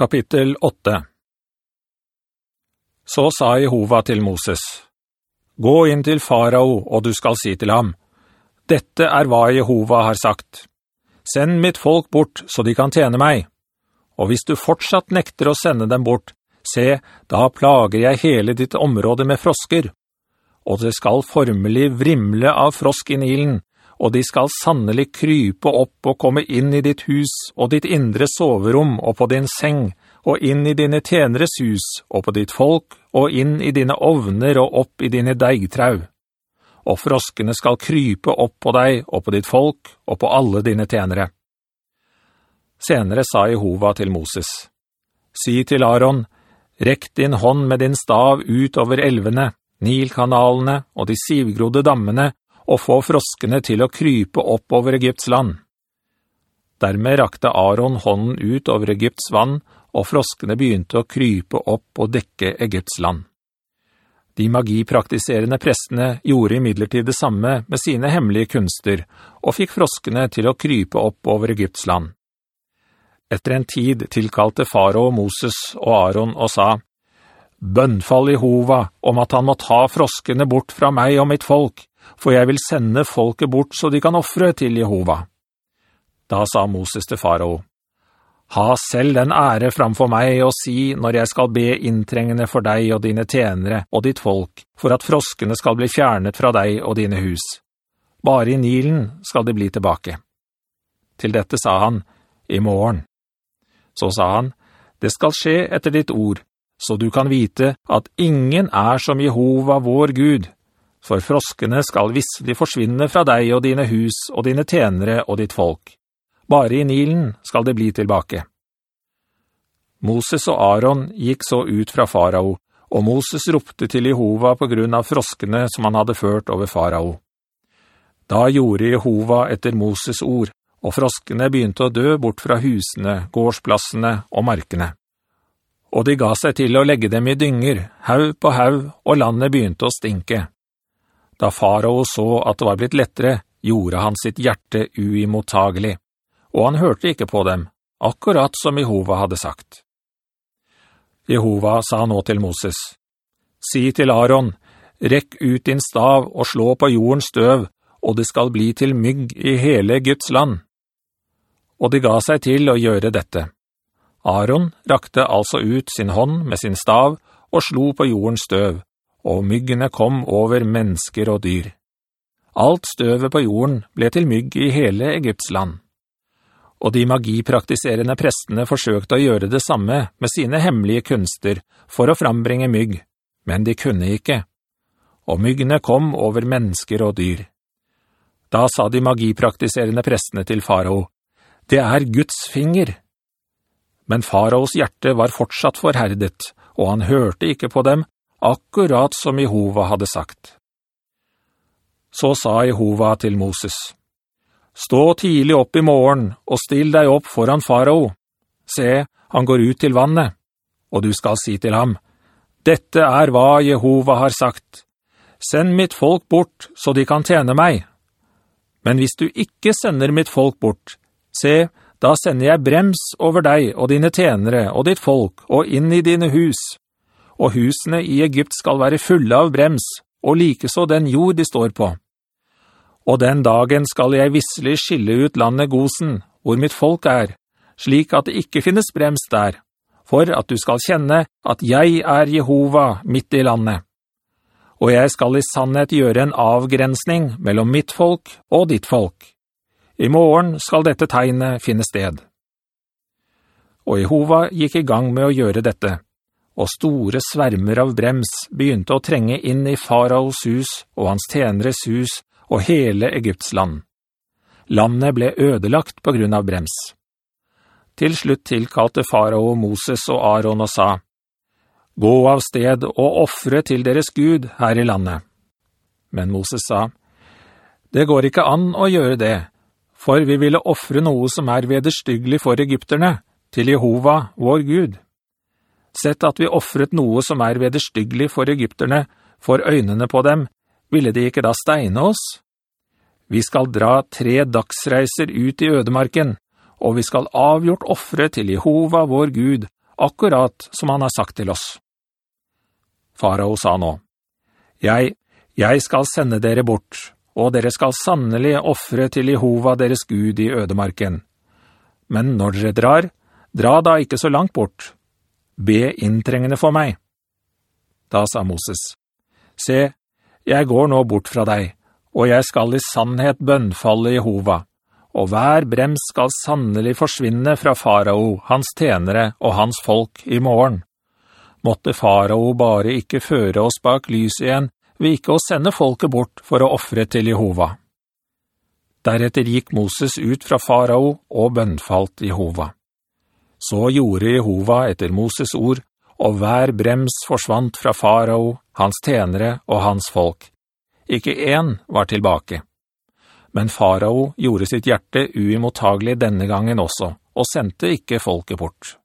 Kapittel 8 Så sa Jehova til Moses, «Gå inn til farao, og du skal si til ham, «Dette er hva Jehova har sagt. Send mitt folk bort, så de kan tjene meg. Og hvis du fortsatt nekter å sende dem bort, se, da plager jeg hele ditt område med frosker. Og det skal formelig vrimle av frosk i Nilen, og de skal sannelig krype opp og komme inn i ditt hus og ditt indre soverom og på din seng, og inn i dine tjeneres hus og på ditt folk, og inn i dine ovner og opp i dine deigtrau. Og froskene skal krype opp på deg og på ditt folk og på alle dine tjenere. Senere sa Jehova til Moses, «Si til Aaron, rekk din hånd med din stav ut over elvene, Nilkanalene og de sivgrodde dammene, og få froskene til å krype opp over Egypts land. Dermed rakte Aaron hånden ut over Egypts vann, og froskene begynte å krype opp og dekke Egypts land. De magipraktiserende prestene gjorde imidlertid det samme med sine hemmelige kunster, og fikk froskene til å krype opp over Egypts land. Etter en tid tilkalte Faro Moses og Aaron og sa, «Bønnfall Jehova om at han må ta froskene bort fra meg og mitt folk, for jeg vil sende folket bort så de kan offre til Jehova. Da sa Moses til farao, «Ha selv den ære framfor meg og si når jeg skal be inntrengende for deg og dine tjenere og ditt folk, for at froskene skal bli fjernet fra deg og dine hus. Bare i Nilen skal de bli tilbake.» Til dette sa han, «I morgen.» Så sa han, «Det skal skje etter ditt ord, så du kan vite at ingen er som Jehova vår Gud, for froskene skal visselig forsvinne fra deg og dine hus og dine tjenere og ditt folk. Bare i Nilen skal det bli tilbake. Moses og Aaron gikk så ut fra farao, og Moses ropte til Jehova på grunn av froskene som han hadde ført over farao. Da gjorde Jehova etter Moses ord, og froskene begynte å dø bort fra husene, gårdsplassene og markene. Og de ga seg til å legge dem i dynger, haug på haug, og landet begynte å stinke. Da farao så at det var blitt lettere, gjorde han sitt hjerte uimottagelig, og han hørte ikke på dem, akkurat som Jehova hadde sagt. Jehova sa nå til Moses, «Si til Aaron, rekk ut din stav og slå på jordens støv, og det skal bli til mygg i hele Guds land.» Og de ga seg til å gjøre dette. Aaron rakte altså ut sin hånd med sin stav og slo på jordens støv, og myggene kom over mennesker og dyr. Alt støvet på jorden ble til mygg i hele Egypts land. Og de magipraktiserende prestene forsøkte å gjøre det samme med sine hemmelige kunster for å frambringe mygg, men de kunne ikke. Og myggene kom over mennesker og dyr. Da sa de magipraktiserende prestene til farao, «Det er Guds finger!» Men faraos hjerte var fortsatt forherdet, og han hørte ikke på dem akkurat som Jehova hadde sagt. Så sa Jehova til Moses, «Stå tidlig opp i morgen og still deg opp foran farao. Se, han går ut til vannet, og du skal si til ham, «Dette er hva Jehova har sagt. Send mitt folk bort, så de kan tjene meg. Men hvis du ikke sender mitt folk bort, se, da sender jeg brems over deg og dine tjenere og ditt folk og inn i dine hus, og husene i Egypt skal være fulle av brems, og likeså den jord de står på. Og den dagen skal jeg visselig skille ut landet Gosen, hvor mitt folk er, slik at det ikke finnes brems der, for at du skal kjenne at jeg er Jehova midt i landet. Og jeg skal i sannhet gjøre en avgrensning mellom mitt folk og ditt folk. I morgen skal dette tegnet finne sted. Og Jehova gikk i gang med å gjøre dette og store svermer av brems begynte å trenge inn i faraos hus og hans tjeneres hus og hele Egypts land. Landet ble ødelagt på grunn av brems. Til slutt tilkalte farao Moses og Aaron og sa, «Gå av sted og offre til deres Gud her i landet.» Men Moses sa, «Det går ikke an å gjøre det, for vi ville offre noe som er vederstyggelig for egypterne, til Jehova, vår Gud.» Sett at vi offret noe som er vederstyggelig for egypterne, for øynene på dem, ville de ikke da steine oss? Vi skal dra tre dagsreiser ut i ødemarken, og vi skal avgjort offre til Jehova vår Gud, akkurat som han har sagt til oss. Farao sa nå, «Jeg, jeg skal sende dere bort, og dere skal sannelig offre til Jehova deres Gud i ødemarken. Men når dere drar, dra da ikke så langt bort. Be inntrengende for meg.» Da sa Moses, «Se, jeg går nå bort fra deg, og jeg skal i sannhet bønnfalle Jehova, og hver brems skal sannelig forsvinne fra farao, hans tenere og hans folk i morgen. Måtte farao bare ikke føre oss bak lys igjen, ved ikke å sende folket bort for å offre til Jehova. Deretter gikk Moses ut fra farao og bønnfalt Jehova. Så gjorde Jehova etter Moses ord, og hver brems forsvant fra farao, hans tenere og hans folk. Ikke en var tilbake. Men farao gjorde sitt hjerte uimottagelig denne gangen også, og sendte ikke folket bort.